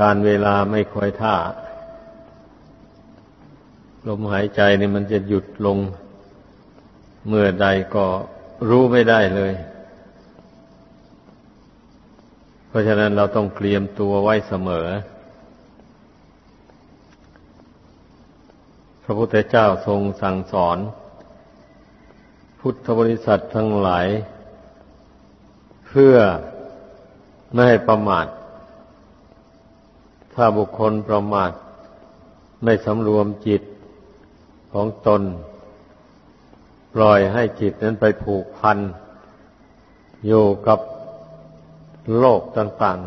การเวลาไม่คอยท่า ลมหายใจนี่มันจะหยุดลง เมื่อใดก็รู้ไม่ได้เลย เพราะฉะนั้นเราต้องเตรียมตัวไว้เสมอ พระพุทธเจ้าทรงสั่งสอน พุทธบริษัททั้งหลาย เพื่อไม่ให้ประมาท ถ้าบุคคลประมาทไม่สำรวมจิตของตน ปล่อยให้จิตนั้นไปผูกพัน อยู่กับโลกต่าง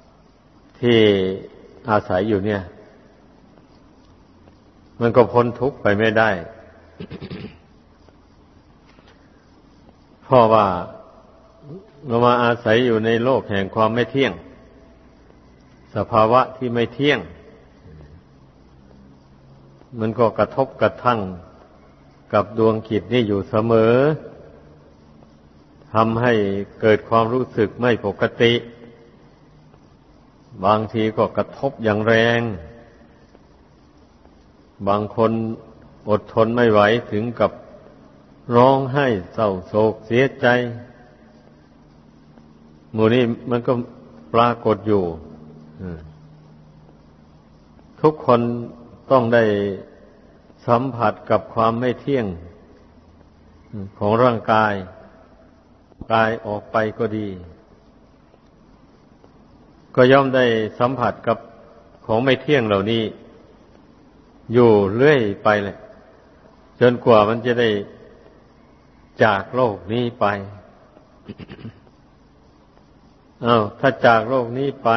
ๆ ที่อาศัยอยู่เนี่ย มันก็พ้นทุกข์ไปไม่ได้ เพราะว่าเรามาอาศัยอยู่ในโลกแห่งความไม่เที่ยง สภาวะที่ไม่เที่ยง มันก็กระทบกระทั่งกับดวงกิจนี่อยู่เสมอทำให้เกิดความรู้สึกไม่ปกติ บางทีก็กระทบอย่างแรง บางคนอดทนไม่ไหวถึงกับร้องไห้เศร้าโศกเสียใจ หมู่นี้มันก็ปรากฏอยู่ ทุกคนต้องได้สัมผัสกับความไม่เที่ยงของร่างกาย กายออกไปก็ดี ก็ย่อมได้สัมผัสกับของไม่เที่ยงเหล่านี้ อยู่เรื่อยไปเลยจนกว่ามันจะได้จากโลกนี้ไปอา้าวถ้าจากโลกนี้ไป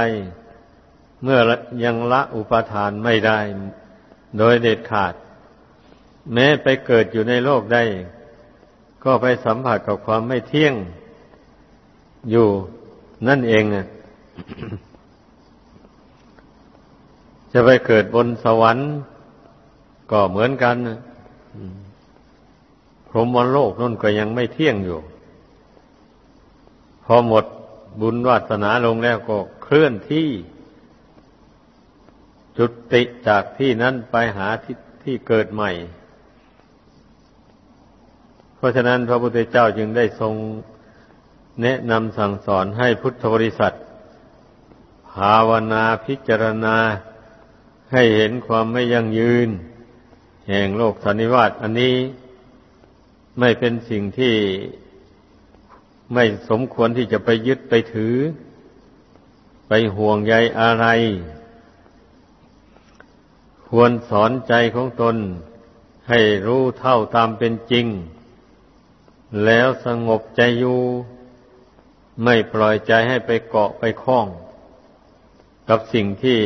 เมื่อยังละอุปทานไม่ได้ โดยเด็ดขาด แม้ไปเกิดอยู่ในโลกได้ ก็ไปสัมผัสกับความไม่เที่ยง อยู่นั่นเองนะจะไปเกิดบนสวรรค์ ก็เหมือนกันพรหมโลกนั่นก็ยังไม่เที่ยงอยู่ พอหมดบุญวาสนาลงแล้วก็เคลื่อนที่ จุดติจากที่นั้นไปหาที่ที่เกิดใหม่ เพราะฉะนั้นพระพุทธเจ้าจึงได้ทรงแนะนำสั่งสอนให้พุทธบริษัท ภาวนาพิจารณาให้เห็นความไม่ยั่งยืน แห่งโลกสันนิวาตอันนี้ไม่เป็นสิ่งที่ไม่สมควรที่จะไปยึดไปถือ ไปห่วงใยอะไร ควรสอนใจของตนให้รู้เท่าตามเป็นจริง แล้วสงบใจอยู่ ไม่ปล่อยใจให้ไปเกาะไปคล้อง กับสิ่งที่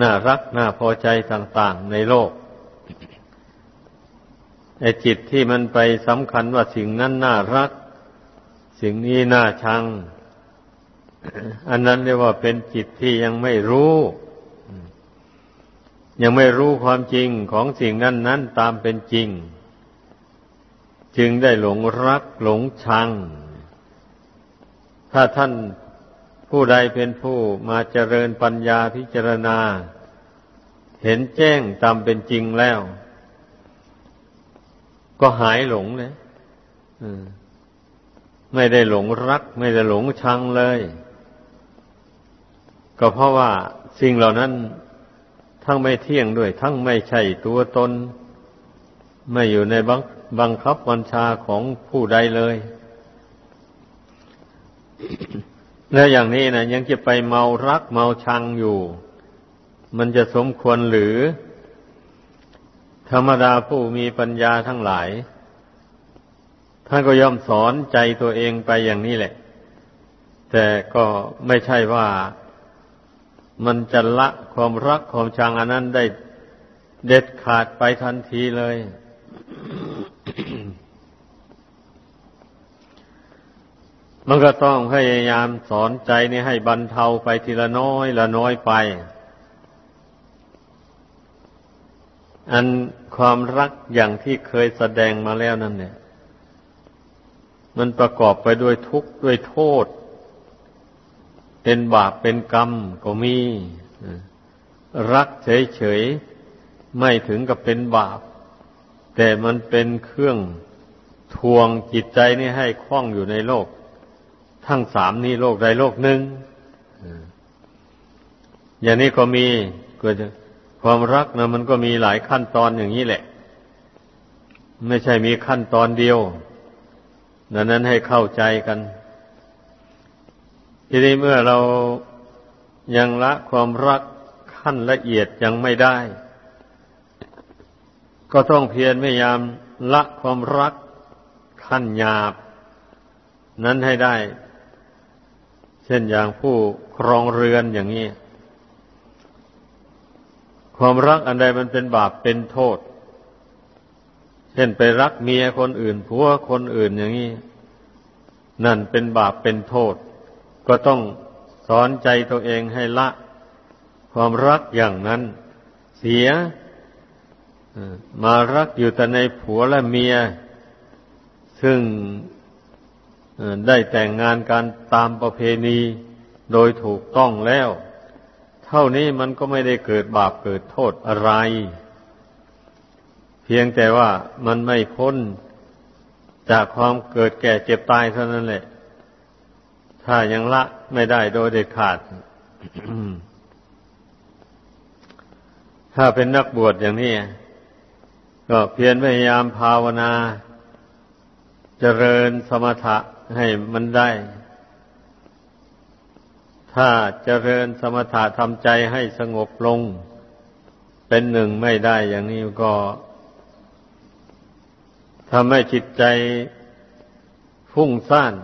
น่ารักน่าพอใจต่างๆในโลกไอ้จิตที่มันไปสำคัญว่าสิ่งนั้นน่ารัก สิ่งนี้น่าชัง อันนั้นเรียกว่าเป็นจิตที่ยังไม่รู้ ยังไม่รู้ความจริงของสิ่งนั้นนั้นตามเป็นจริง จึงได้หลงรักหลงชัง ถ้าท่านผู้ใดเป็นผู้มาเจริญปัญญาพิจารณา เห็นแจ้งตามเป็นจริงแล้ว ก็หายหลงเลยไม่ได้หลงรัก ไม่ได้หลงชังเลย ก็เพราะว่าสิ่งเหล่านั้น ทั้งไม่เที่ยงด้วย ทั้งไม่ใช่ตัวตน ไม่อยู่ในบังบังคับบัญชาของผู้ใดเลย แล้วอย่างนี้นะยังจะไปเมารักเมาชังอยู่ มันจะสมควรหรือ ธรรมดาผู้มีปัญญาทั้งหลายท่านก็ย่อมสอนใจตัวเองไปอย่างนี้แหละ แต่ก็ไม่ใช่ว่า มันจะละความรักความชังอันนั้นได้เด็ดขาดไปทันทีเลย มันก็ต้องพยายามสอนใจนี่ให้บรรเทาไปทีละน้อยละน้อยไป อันความรักอย่างที่เคยแสดงมาแล้วนั่นเนี่ย มันประกอบไปด้วยทุกข์ด้วยโทษ เป็นบาปเป็นกรรมก็มีรักเฉยๆไม่ถึงกับเป็นบาป แต่มันเป็นเครื่องทวงจิตใจนี่ให้คล่องอยู่ในโลก ทั้งสามนี้โลกใดโลกหนึ่งอย่างนี้ก็มีก็จะความรักนะมันก็มีหลายขั้นตอนอย่างนี้แหละ ไม่ใช่มีขั้นตอนเดียว ดังนั้นให้เข้าใจกัน ทีนี้เมื่อเรายังละความรักขั้นละเอียดยังไม่ได้ ก็ต้องเพียรพยายามละความรักขั้นหยาบ นั้นให้ได้ เช่นอย่างผู้ครองเรือนอย่างนี้ ความรักอันใดมันเป็นบาปเป็นโทษ เช่นไปรักเมียคนอื่นผัวคนอื่นอย่างนี้ นั่นเป็นบาปเป็นโทษ ก็ต้องสอนใจตัวเองให้ละ ความรักอย่างนั้น เสียมารักอยู่แต่ในผัวและเมีย ซึ่งได้แต่งงานกันตามประเพณีโดยถูกต้องแล้ว เท่านี้มันก็ไม่ได้เกิดบาปเกิดโทษอะไร เพียงแต่ว่ามันไม่พ้นจากความเกิดแก่เจ็บตายเท่านั้นแหละ ถ้ายังละไม่ได้โดยเด็ดขาด ถ้าเป็นนักบวชอย่างนี้ ก็เพียรพยายามภาวนาเจริญสมถะให้มันได้ ถ้าเจริญสมถะทำใจให้สงบลง เป็นหนึ่งไม่ได้อย่างนี้ก็ทำให้จิตใจฟุ้งซ่าน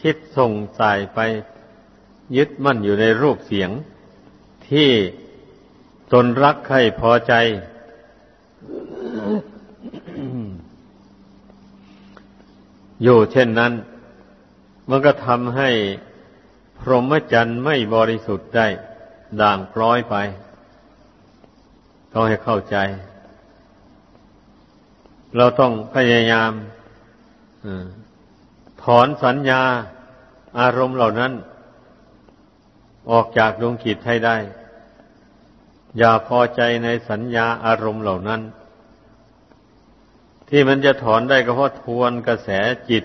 คิดส่งสายไปยึดมั่นอยู่ในรูปเสียง ที่ตนรักใครพอใจ อยู่เช่นนั้น มันก็ทำให้พรหมจรรย์ไม่บริสุทธิ์ได้ ด่างพร้อยไปต้องให้เข้าใจ เราต้องพยายาม ถอนสัญญาอารมณ์เหล่านั้น ออกจากดวงจิตให้ได้ อย่าพอใจในสัญญาอารมณ์เหล่านั้น ที่มันจะถอนได้ก็เพราะทวนกระแสจิต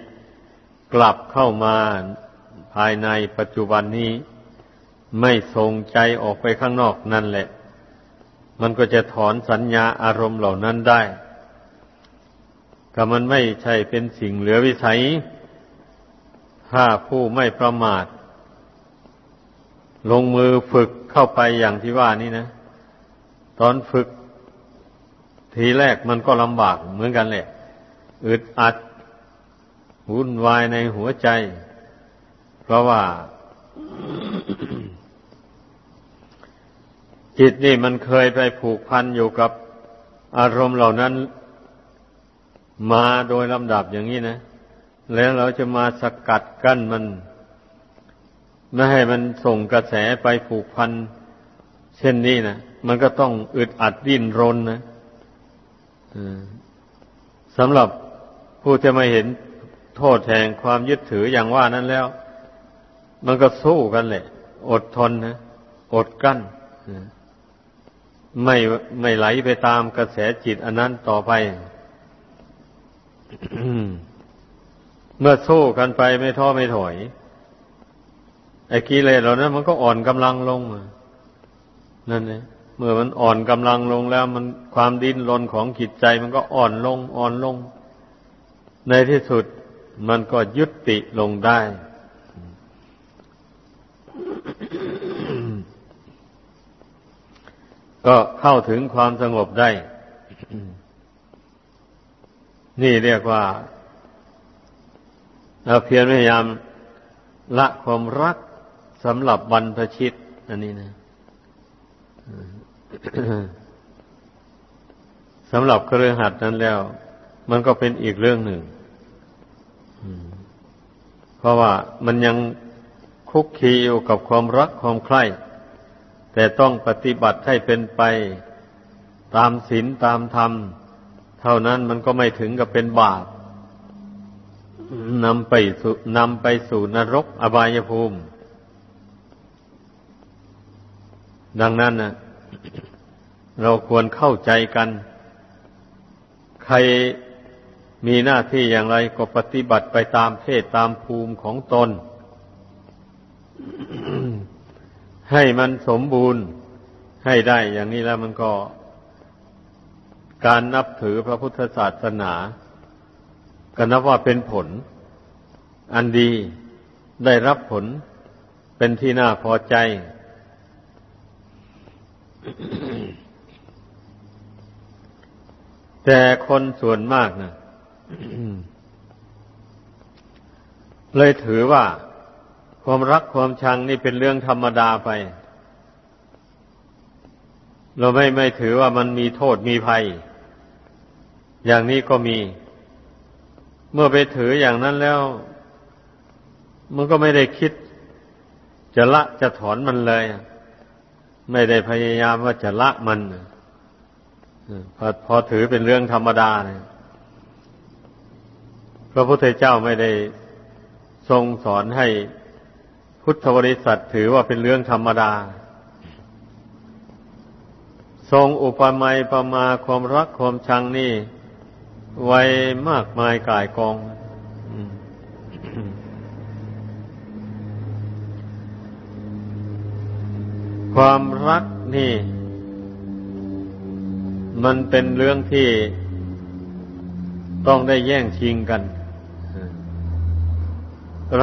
กลับเข้ามาภายในปัจจุบันนี้ ไม่ส่งใจออกไปข้างนอกนั่นแหละ มันก็จะถอนสัญญาอารมณ์เหล่านั้นได้ก็มันไม่ใช่เป็นสิ่งเหลือวิสัย ถ้าผู้ไม่ประมาท ลงมือฝึกเข้าไปอย่างที่ว่านี่นะ ตอนฝึก ทีแรกมันก็ลำบากเหมือนกันแหละ อึดอัดวุ่นวายในหัวใจ เพราะว่า จิตนี่มันเคยไปผูกพันอยู่กับอารมณ์เหล่านั้น มาโดยลำดับอย่างนี้นะ แล้วเราจะมาสกัดกั้นมัน ไม่ให้มันส่งกระแสไปผูกพัน เช่นนี้นะมันก็ต้องอึดอัดดิ้นรนนะสำหรับผู้จะม่เห็นโทษแห่งความยึดถืออย่างว่านั้นแล้ว มันก็สู้กันแหละ อดทนนะอดกั้นไม่ไม่ไหลไปตามกระแสจิตอันนั้นต่อไป เมื่อสู้กันไปไม่ท้อไม่ถอย ไอ้กิเลสเหล่านั้นมันก็อ่อนกำลังลงนั่นเองเมื่อมันอ่อนกำลังลงแล้ว มันความดิ้นรนของจิตใจมันก็อ่อนลงอ่อนลง ในที่สุดมันก็ยุติลงได้ ก็เข้าถึงความสงบได้ นี่เรียกว่า เราเพียรพยายามละความรักสำหรับบรรพชิต อันนี้นะสำหรับเครือหัดนั้นแล้ว มันก็เป็นอีกเรื่องหนึ่งเพราะว่ามันยังคุกคีอยู่กับความรักความใคร่ แต่ต้องปฏิบัติให้เป็นไปตามศีลตามธรรม เท่านั้นมันก็ไม่ถึงกับเป็นบาป นำไปสู่นำไปสู่นรกอบายภูมิ ดังนั้นนะเราควรเข้าใจกัน ใครมีหน้าที่อย่างไรก็ปฏิบัติไปตามเพศตามภูมิของตน ให้มันสมบูรณ์ให้ได้อย่างนี้แล้วมันก็ การนับถือพระพุทธศาสนา ก็นับว่าเป็นผล อันดีได้รับผลเป็นที่น่าพอใจ แต่คนส่วนมากนะเลยถือว่า ความรักความชังนี่เป็นเรื่องธรรมดาไป เราไม่ไม่ถือว่ามันมีโทษมีภัย อย่างนี้ก็มี เมื่อไปถืออย่างนั้นแล้ว มันก็ไม่ได้คิด จะละจะถอนมันเลย ไม่ได้พยายามว่าจะละมันพอพอถือเป็นเรื่องธรรมดาเนี่ยพระพุทธเจ้าไม่ได้ทรงสอนให้พุทธบริษัทถือว่าเป็นเรื่องธรรมดา ทรงอุปมาประมาความรักความชังนี่ ไว้มากมายกายกองความรักนี่ มันเป็นเรื่องที่ต้องได้แย่งชิงกัน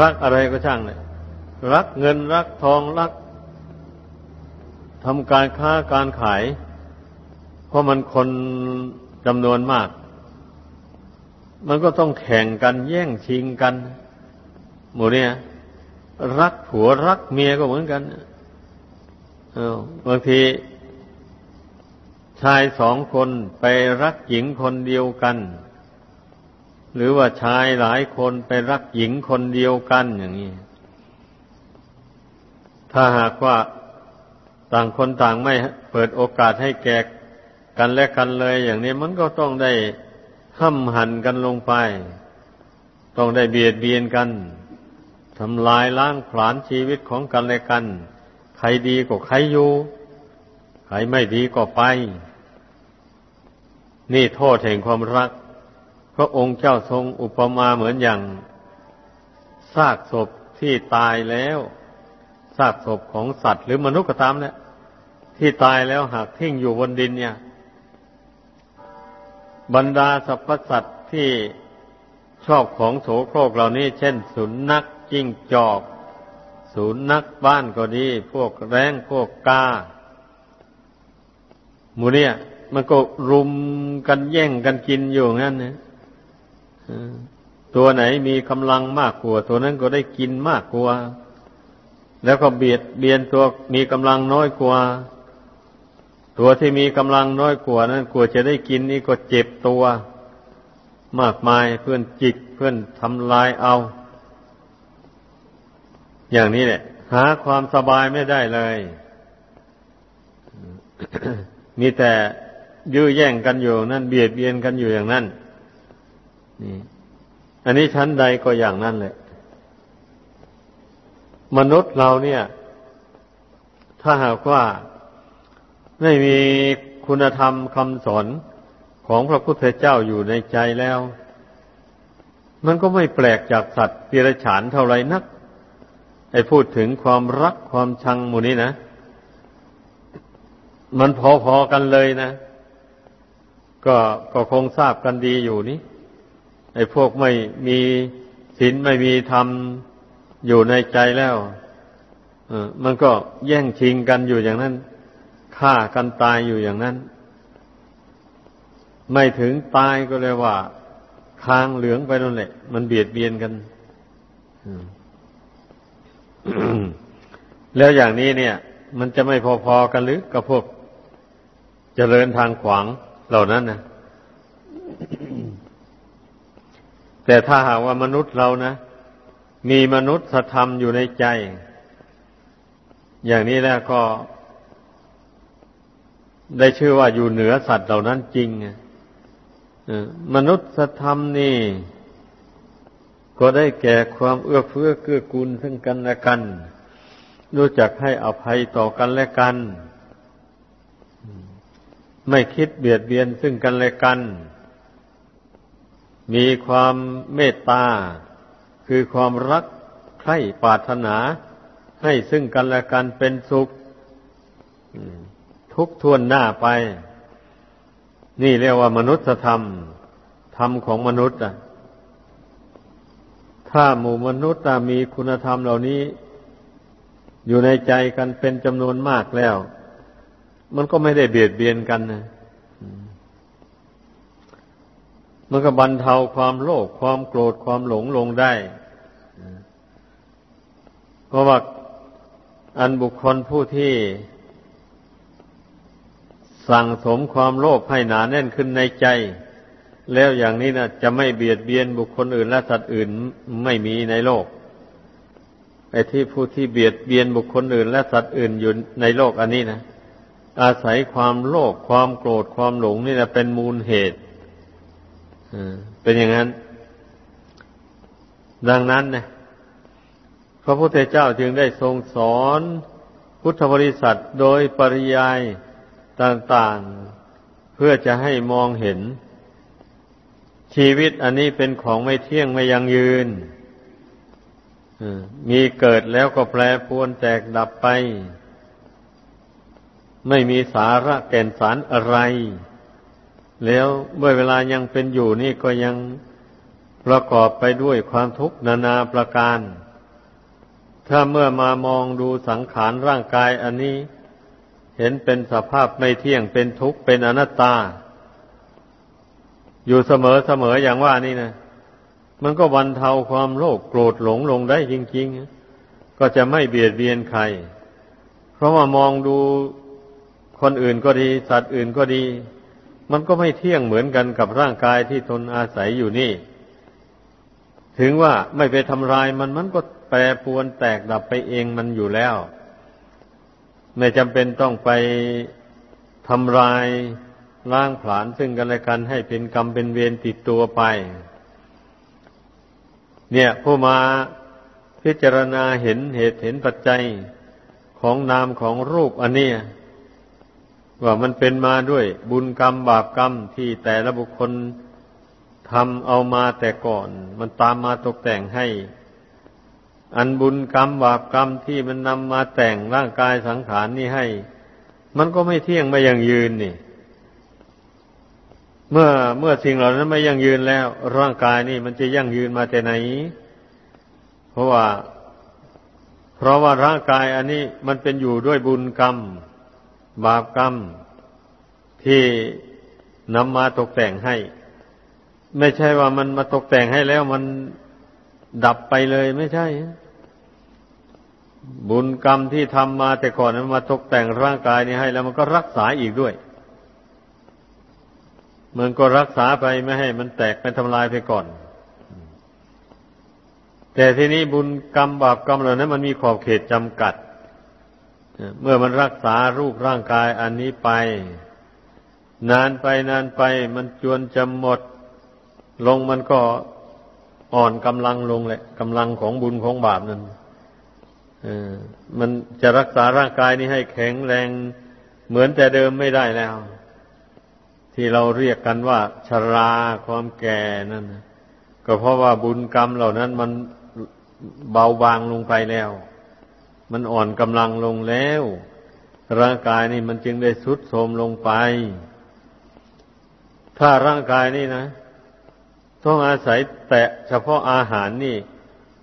รักอะไรก็ช่างเลยรักเงินรักทองรักทำการค้าการขาย เพราะมันคนจำนวนมาก มันก็ต้องแข่งกันแย่งชิงกัน หมู่เนี่ย รักผัวรักเมียก็เหมือนกันบางทีชายสองคนไปรักหญิงคนเดียวกัน หรือว่าชายหลายคนไปรักหญิงคนเดียวกันอย่างนี้ ถ้าหากว่าต่างคนต่างไม่เปิดโอกาสให้แก่กันและกันเลยอย่างนี้มันก็ต้องได้ ห้ำหันกันลงไป ต้องได้เบียดเบียนกันทำลายล้างผลาญชีวิตของกันและกัน ใครดีก็ใครอยู่ ใครไม่ดีก็ไป นี่โทษแห่งความรัก พระองค์เจ้าทรงอุปมาเหมือนอย่างซากศพที่ตายแล้วซากศพของสัตว์หรือมนุษย์ก็ตามเนี่ยที่ตายแล้วหากทิ้งอยู่บนดินเนี่ย บรรดาสรรพสัตว์ที่ชอบของโสโครกเหล่านี้ เช่น สุนัขจิ้งจอก สุนัขบ้านก็ดี พวกแร้งพวกกาหมูเนี่ย มันก็รุมกันแย่งกันกินอยู่งั้นเนี่ยตัวไหนมีกำลังมากกว่า ตัวนั้นก็ได้กินมากกว่า แล้วก็เบียดเบียนตัวมีกำลังน้อยกว่า ตัวที่มีกำลังน้อยกว่านั้นกลัวจะได้กินนี่ก็เจ็บตัว มากมายเพื่อนจิกเพื่อนทำลายเอา อย่างนี้แหละ หาความสบายไม่ได้เลยมีแต่ยื้อแย่งกันอยู่นั่นเบียดเบียนกันอยู่อย่างนั้นนี่ อันนี้ชั้นใดก็อย่างนั้นแหละ มนุษย์เราเนี่ย ถ้าหากว่า ไม่มีคุณธรรมคำสอนของพระพุทธเจ้าอยู่ในใจแล้ว มันก็ไม่แปลกจากสัตว์ปิรฉานเท่าไรนัก ไอ้พูดถึงความรักความชังหมู่นี้นะ มันพอๆกันเลยนะ ก็ก็คงทราบกันดีอยู่นี้ไอ้พวกไม่มีศีลไม่มีธรรมอยู่ในใจแล้วมันก็แย่งชิงกันอยู่อย่างนั้น ฆ่ากันตายอยู่อย่างนั้น ไม่ถึงตายก็เลยว่าคางเหลืองไปนั่นแหละ มันเบียดเบียนกันแล้วอย่างนี้เนี่ย มันจะไม่พอๆกันหรือกับพวกจเจริญทางขวางเหล่านั้นนะแต่ถ้าหากว่ามนุษย์เรานะ มีมนุษยธรรมอยู่ในใจ อย่างนี้แล้วก็ ได้ชื่อว่าอยู่เหนือสัตว์เหล่านั้นจริงมนุษยธรรมนี่ ก็ได้แก่ความเอื้อเฟื้อเกื้อกูลซึ่งกันและกัน รู้จักให้อภัยต่อกันและกัน ไม่คิดเบียดเบียนซึ่งกันและกัน มีความเมตตา คือความรักใคร่ปรารถนา ให้ซึ่งกันและกันเป็นสุข ทุกทวนหน้าไป นี่เรียกว่ามนุษยธรรม ธรรมของมนุษย์อะถ้าหมู่มนุษย์มีคุณธรรมเหล่านี้ อยู่ในใจกันเป็นจำนวนมากแล้ว มันก็ไม่ได้เบียดเบียนกันนะมันก็บรรเทาความโลภความโกรธความหลงลงได้ เพราะว่าอันบุคคลผู้ที่ สั่งสมความโลภให้หนาแน่นขึ้นในใจ แล้วอย่างนี้นะจะไม่เบียดเบียนบุคคลอื่นและสัตว์อื่นไม่มีในโลกไอ้ที่ผู้ที่เบียดเบียนบุคคลอื่น และสัตว์อื่นอยู่ในโลกอันนี้นะอาศัยความโลภความโกรธความหลงนี่นะเป็นมูลเหตุเป็นอย่างนั้น ดังนั้นนะพระพุทธเจ้าจึงได้ทรงสอนพุทธบริษัทโดยปริยาย ต่างๆ เพื่อจะให้มองเห็น ชีวิตอันนี้เป็นของไม่เที่ยงไม่ยั่งยืนมีเกิดแล้วก็แปรปวนแตกดับไป ไม่มีสาระแก่นสารอะไร แล้วเมื่อเวลายังเป็นอยู่นี่ก็ยังประกอบไปด้วยความทุกข์นานาประการ ถ้าเมื่อมามองดูสังขารร่างกายอันนี้ เห็นเป็นสภาพไม่เที่ยงเป็นทุกข์เป็นอนัตตา อยู่เสมอเสมออย่างว่านี่นะมันก็บรรเทาความโลภโกรธหลงลงได้จริงๆ ก็จะไม่เบียดเบียนใคร เพราะว่ามองดูคนอื่นก็ดี สัตว์อื่นก็ดี มันก็ไม่เที่ยงเหมือนกันกับร่างกายที่ตนอาศัยอยู่นี่ ถึงว่าไม่ไปทำลายมันมันก็แปรปวนแตกดับไปเองมันอยู่แล้ว ไม่จำเป็นต้องไปทำลายล้างผลาญซึ่งกันและกันให้เป็นกรรมเป็นเวรติดตัวไป เนี่ยผู้มาพิจารณาเห็นเหตุเห็นปัจจัยของนามของรูปอันนี้ว่ามันเป็นมาด้วยบุญกรรมบาปกรรมที่แต่ละบุคคลทำเอามาแต่ก่อน มันตามมาตกแต่งให้ อันบุญกรรมบาปกรรมที่มันนำมาแต่งร่างกายสังขารนี่ให้ มันก็ไม่เที่ยงไม่ยังยืนนี่ เมื่อเมื่อสิ่งเหล่านั้นไม่ยังยืนแล้ว ร่างกายนี่มันจะยั่งยืนมาแต่ไหน เพราะว่า เพราะว่าร่างกายอันนี้มันเป็นอยู่ด้วยบุญกรรม บาปกรรม ที่นำมาตกแต่งให้ ไม่ใช่ว่ามันมาตกแต่งให้แล้วมัน ดับไปเลยไม่ใช่ บุญกรรมที่ทำมาแต่ก่อนนั้นมาตกแต่งร่างกายนี้ให้ แล้วมันก็รักษาอีกด้วย มันก็รักษาไปไม่ให้ มันแตกไปทำลายไปก่อน แต่ทีนี้บุญกรรมบาปกรรมเหล่านั้น มันมีขอบเขตจำกัด เมื่อมันรักษารูปร่างกายอันนี้ไป นานไปนานไป มันจวนจะหมด ลงมันก็ อ่อนกำลังลงแหละกำลังของบุญของบาปนั้นมันจะรักษาร่างกายนี้ให้แข็งแรงเหมือนแต่เดิมไม่ได้แล้ว ที่เราเรียกกันว่า ชราความแก่นั่นก็เพราะว่าบุญกรรมเหล่านั้นมันเบาบางลงไปแล้ว มันอ่อนกำลังลงแล้ว ร่างกายนี่มันจึงได้สุดโทมลงไป ถ้าร่างกายนี่นะ ต้องอาศัยแต่เฉพาะอาหารนี่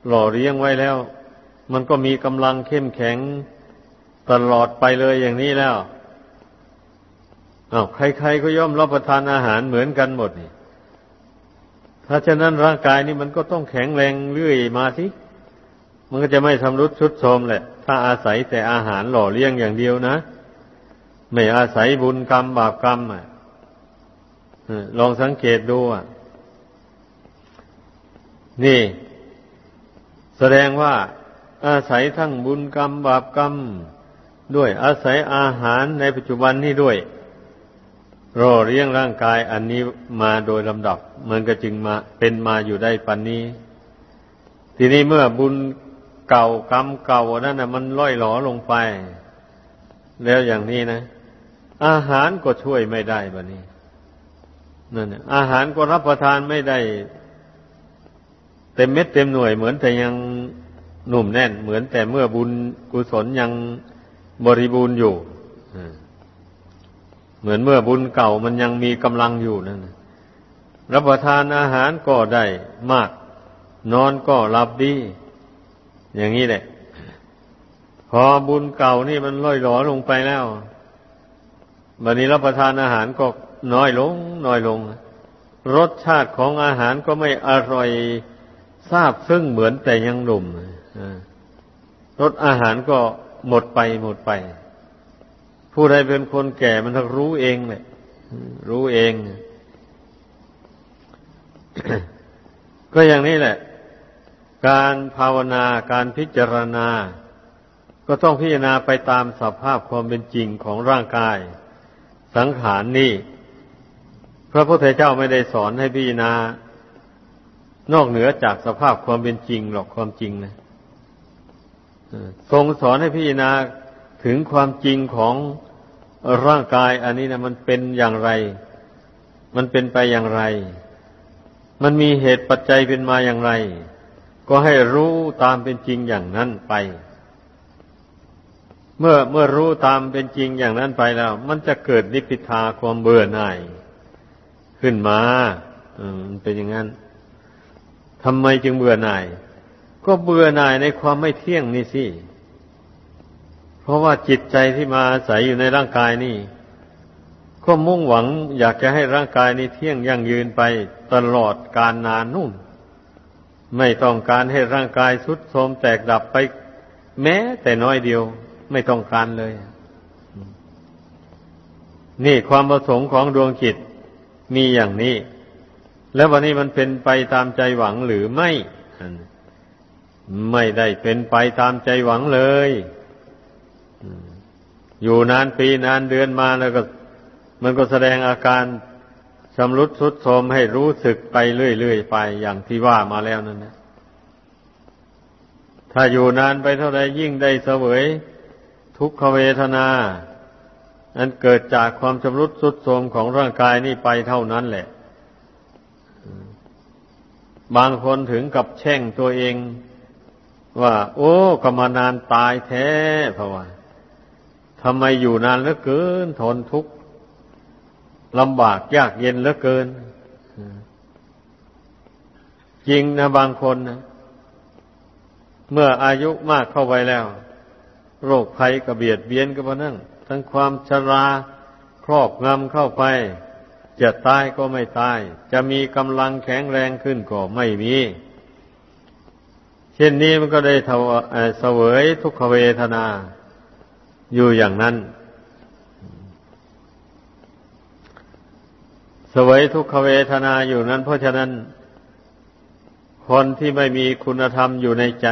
หล่อเลี้ยงไว้แล้ว มันก็มีกำลังเข้มแข็งตลอดไปเลยอย่างนี้แล้วอา้าวใครๆก็ย่อมรับประทานอาหารเหมือนกันหมดนี่ถ้าฉะนั้นร่างกายนี่มันก็ต้องแข็งแรงเรื่อยมาสิ มันก็จะไม่ทำรุดชุดโทมแหละ ถ้าอาศัยแต่อาหารหล่อเลี้ยงอย่างเดียวนะ ไม่อาศัยบุญกรรมบาปกรรมอะลองสังเกตดูอะ นี่ แสดงว่า อาศัยทั้งบุญกรรม บาปกรรม ด้วยอาศัยอาหารในปัจจุบันนี้ด้วยรอเลี้ยงร่างกายอันนี้มาโดยลำดับ มันก็จึงมาเป็นมาอยู่ได้ปันนี้ ทีนี้เมื่อบุญเก่ากรรมเก่านั้นนะมันล่อยหลอลงไป แล้วอย่างนี้นะ อาหารก็ช่วยไม่ได้บะนี้นั่นอาหารก็รับประทานไม่ได้ เต็มเม็ดเต็มหน่วยเหมือนแต่ยังหนุ่มแน่น เหมือนแต่เมื่อบุญกุศลยังบริบูรณ์อยู่เหมือนเมื่อบุญเก่ามันยังมีกำลังอยู่นั่นรับประทานอาหารก็ได้มาก นอนก็หลับดี อย่างนี้แหละ พอบุญเก่านี่มันล่อยหลอลงไปแล้วบัดนี้รับประทานอาหารก็น้อยลง น้อยลง รสชาติของอาหารก็ไม่อร่อย ทราบซึ่งเหมือนแต่ยังหนุ่มรสอาหารก็หมดไปหมดไป ผู้ใดเป็นคนแก่มันต้องรู้เองเลยรู้เอง ก็อย่างนี้แหละ การภาวนาการพิจารณา ก็ต้องพิจารณาไปตามสภาพความเป็นจริงของร่างกาย สังขารนนี่ พระพุทธเจ้าไม่ได้สอนให้พิจารณา นอกเหนือจากสภาพความเป็นจริงหรอกความจริงนะทรงสอนให้พิจารณาถึงความจริงของร่างกาย อันนี้นะมันเป็นอย่างไร มันเป็นไปอย่างไร มันมีเหตุปัจจัยเป็นมาอย่างไร ก็ให้รู้ตามเป็นจริงอย่างนั้นไป เมื่อเมื่อรู้ตามเป็นจริงอย่างนั้นไปแล้ว มันจะเกิดนิพพิทาความเบื่อหน่าย ขึ้นมา อืมเป็นอย่างนั้น ทำไมจึงเบื่อหน่าย ก็เบื่อหน่ายในความไม่เที่ยงนี่สิ เพราะว่าจิตใจที่มาอาศัยอยู่ในร่างกายนี่ ก็มุ่งหวังอยากจะให้ร่างกายนี้เที่ยงยั่งยืนไปตลอดการนานนู่น ไม่ต้องการให้ร่างกายสุดโทรมแตกดับไป แม้แต่น้อยเดียว ไม่ต้องการเลย นี่ความประสงค์ของดวงจิตมีอย่างนี้ แล้ววันนี้มันเป็นไปตามใจหวังหรือไม่ ไม่ได้เป็นไปตามใจหวังเลย อยู่นานปีนานเดือนมาแล้วก็ มันก็แสดงอาการชำรุดทรุดโทรมให้รู้สึกไปเรื่อยๆไปอย่างที่ว่ามาแล้วนั่นนะถ้าอยู่นานไปเท่าไรยิ่งได้เสวย ทุกขเวทนา อันเกิดจากความชำรุดสุดโทรมของร่างกายนี่ไปเท่านั้นแหละ บางคนถึงกับแช่งตัวเอง ว่า โอ้ก็มานานตายแท้เพราะว่าทำไมอยู่นานเหลือเกิน ทนทุกข์ลำบากยากเย็นเหลือเกิน จริงนะบางคนนะเมื่ออายุมากเข้าไปแล้ว โรคภัยกระเบียดเบียนก็เพรานั่นทั้งความชราครอบงำเข้าไป จะตายก็ไม่ตาย จะมีกำลังแข็งแรงขึ้นก็ไม่มี เช่นนี้มันก็ได้เสวยทุกขเวทนา อยู่อย่างนั้น เสวยทุกขเวทนาอยู่นั้น เพราะฉะนั้น คนที่ไม่มีคุณธรรมอยู่ในใจ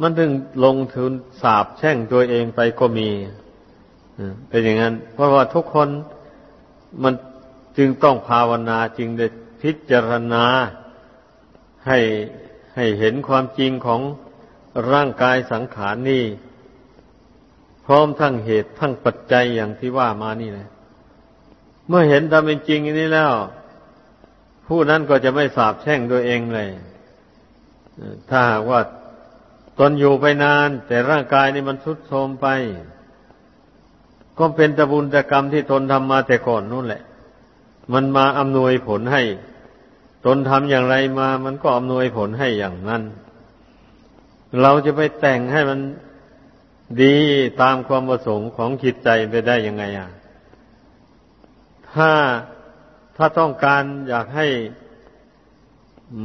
มันถึงลงทุนสาบแช่งตัวเองไปก็มีเป็นอย่างนั้น เพราะว่าทุกคน มันจึงต้องภาวนาจึงได้พิจารณาให้ให้เห็นความจริงของร่างกายสังขารนี่พร้อมทั้งเหตุทั้งปัจจัยอย่างที่ว่ามานี่แหละเมื่อเห็นตามเป็นจริงอย่างนี้แล้ว ผู้นั้นก็จะไม่สาบแช่งตัวเองเลยถ้าหากว่าตนอยู่ไปนาน แต่ร่างกายนี่มันทุดโทรมไป ก็เป็นตะบุญตะกรรมที่ตนทำมาแต่ก่อนนู่นแหละ มันมาอำนวยผลให้ ตนทำอย่างไรมา มันก็อำนวยผลให้อย่างนั้น เราจะไปแต่งให้มันดีตามความประสงค์ของจิตใจไปได้ยังไงอะ ถ้าถ้าต้องการอยากให้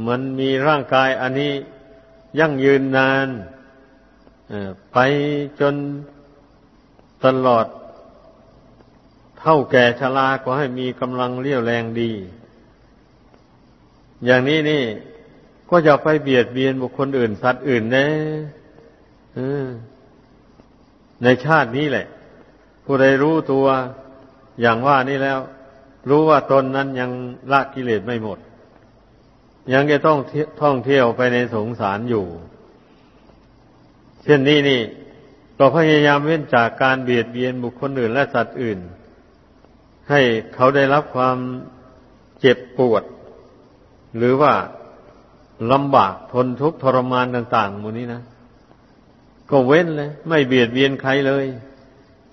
มันมีร่างกายอันนี้ยั่งยืนนานไปจนตลอด เท่าแก่ชราก็ให้มีกำลังเรี่ยวแรงดี อย่างนี้นี่ ก็จะไปเบียดเบียนบุคคลอื่น สัตว์อื่นนะในชาตินี้แหละ ผู้ใดรู้ตัวอย่างว่านี่แล้ว รู้ว่าตนนั้นยังละกิเลสไม่หมด ยังจะต้องท่องเที่ยวไปในสงสารอยู่ เช่นนี้นี่ก็พยายามเว้นจากการเบียดเบียนบุคคลอื่นและสัตว์อื่น ให้เขาได้รับความเจ็บปวด หรือว่าลำบากทนทุกข์ทรมานต่างๆมดนี้นะ ก็เว้นเลย ไม่เบียดเบียนใครเลย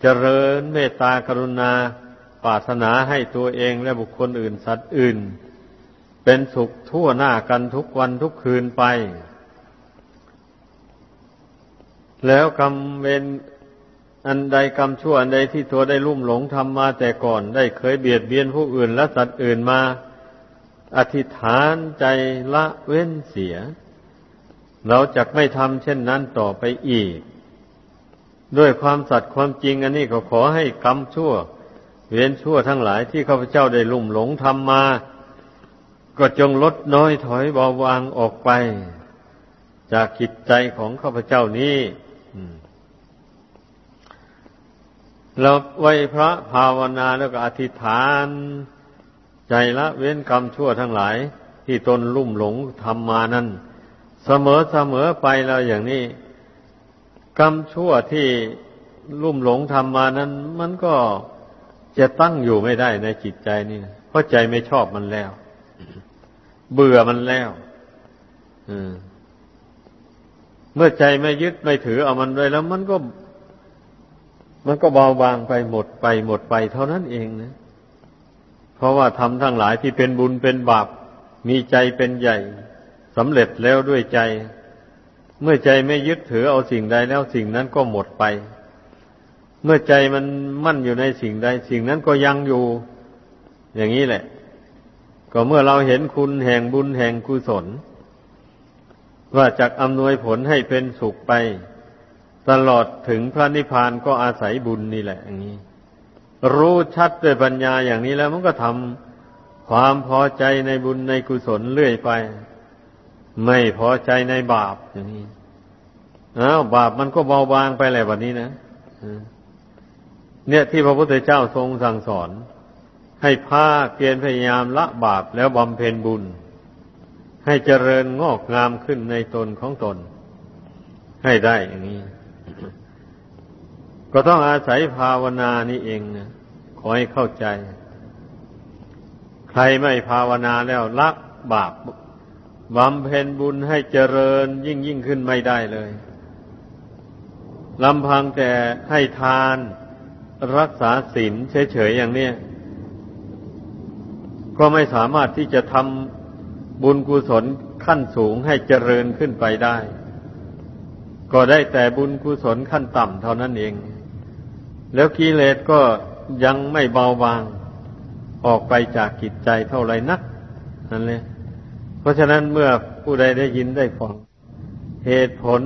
เจริญเมตตากรุณาปรารถนาให้ตัวเองและบุคคลอื่นสัตว์อื่น เป็นสุขทั่วหน้ากันทุกวันทุกคืนไป แล้วกรรมเวร อันใดกรรมชั่วอันใดที่ตัวได้ลุ่มหลงทำมาแต่ก่อนได้เคยเบียดเบียนผู้อื่นและสัตว์อื่นมา อธิษฐานใจละเว้นเสีย เราจะไม่ทำเช่นนั้นต่อไปอีก ด้วยความสัตย์ความจริงอันนี้ก็ขอให้กรรมชั่ว เว้นชั่วทั้งหลายที่ข้าพเจ้าได้ลุ่มหลงทำมา ก็จงลดน้อยถอยเบาบางออกไป จากจิตใจของข้าพเจ้านี้ เราไหวพระภาวนาแล้วก็อธิษฐาน ใจละเว้นกรรมชั่วทั้งหลาย ที่ตนลุ่มหลงทำมานั้นเสมอเสมอไปแล้วอย่างนี้ กรรมชั่วที่ลุ่มหลงทำมานั้น มันก็จะตั้งอยู่ไม่ได้ในจิตใจนี่นะเพราะใจไม่ชอบมันแล้ว เบื่อมันแล้วเมื่อใจไม่ยึดไม่ถือเอามันไว้แล้วมันก็ มันก็เบาบางไปหมดไปหมดไปเท่านั้นเองนะ เพราะว่าทำทั้งหลายที่เป็นบุญเป็นบาป มีใจเป็นใหญ่สำเร็จแล้วด้วยใจ เมื่อใจไม่ยึดถือเอาสิ่งใดแล้วสิ่งนั้นก็หมดไป เมื่อใจมันมั่นอยู่ในสิ่งใด สิ่งนั้นก็ยังอยู่ อย่างนี้แหละ ก็เมื่อเราเห็นคุณแห่งบุญแห่งกุศล ว่าจะอำนวยผลให้เป็นสุขไป ตลอดถึงพระนิพพานก็อาศัยบุญนี่แหละอย่างนี้รู้ชัดด้วยปัญญาอย่างนี้แล้วมันก็ทำความพอใจในบุญในกุศลเรื่อยไป ไม่พอใจในบาปอย่างนี้อ้าวบาปมันก็เบาบางไปแหละวันนี้นะเนี่ยที่พระพุทธเจ้าทรงสั่งสอน ให้ภาคเพียรพยายามละบาปแล้วบำเพ็ญบุญ ให้เจริญงอกงามขึ้นในตนของตน ให้ได้อย่างนี้ ก็ต้องอาศัยภาวนานี่เองนะขอให้เข้าใจ ใครไม่ภาวนาแล้วละบาปบำเพ็ญบุญให้เจริญยิ่งยิ่งขึ้นไม่ได้เลยลำพังแต่ให้ทานรักษาศีลเฉยๆอย่างเนี้ยก็ไม่สามารถที่จะทำบุญกุศลขั้นสูงให้เจริญขึ้นไปได้ ก็ได้แต่บุญกุศลขั้นต่ำเท่านั้นเอง แล้วกิเลสก็ยังไม่เบาบาง ออกไปจากกิจใจเท่าไรนักนั่นเลยเพราะฉะนั้นเมื่อผู้ใดได้ยินได้ฟังเหตุผล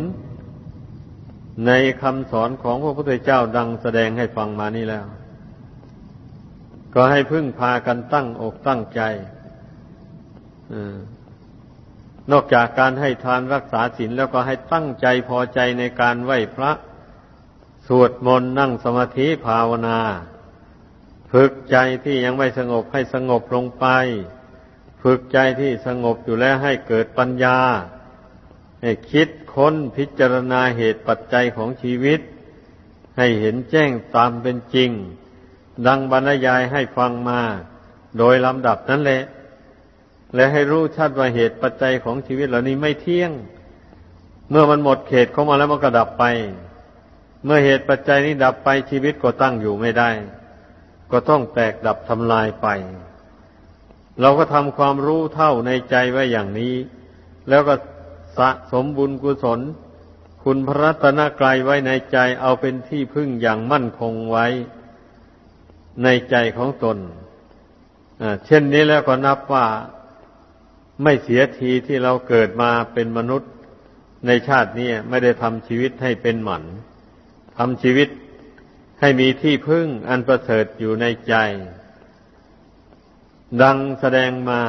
ในคำสอนของพระพุทธเจ้าดังแสดงให้ฟังมานี่แล้ว ก็ให้พึ่งพากันตั้งอกตั้งใจนอกจากการให้ทานรักษาศีลแล้วก็ให้ตั้งใจพอใจในการไหว้พระ สวดมนต์นั่งสมาธิภาวนา ฝึกใจที่ยังไม่สงบให้สงบลงไป ฝึกใจที่สงบอยู่แล้วให้เกิดปัญญา ให้คิดค้นพิจารณาเหตุปัจจัยของชีวิต ให้เห็นแจ้งตามเป็นจริง ดังบรรยายให้ฟังมา โดยลำดับนั้นแหละ และให้รู้ชัดว่าเหตุปัจจัยของชีวิตเหล่านี้ไม่เที่ยง เมื่อมันหมดเขตเข้ามาแล้วมันก็ดับไป เมื่อเหตุปัจจัยนี้ดับไปชีวิตก็ตั้งอยู่ไม่ได้ ก็ต้องแตกดับทำลายไป เราก็ทำความรู้เท่าในใจไว้อย่างนี้ แล้วก็สะสมบุญกุศล คุณพระรัตนกรายไว้ในใจเอาเป็นที่พึ่งอย่างมั่นคงไว้ ในใจของตนเช่นนี้แล้วก็นับว่าไม่เสียทีที่เราเกิดมาเป็นมนุษย์ในชาตินี้ไม่ได้ทำชีวิตให้เป็นหมัน ทำชีวิตให้มีที่พึ่งอันประเสริฐอยู่ในใจ ดังแสดงมา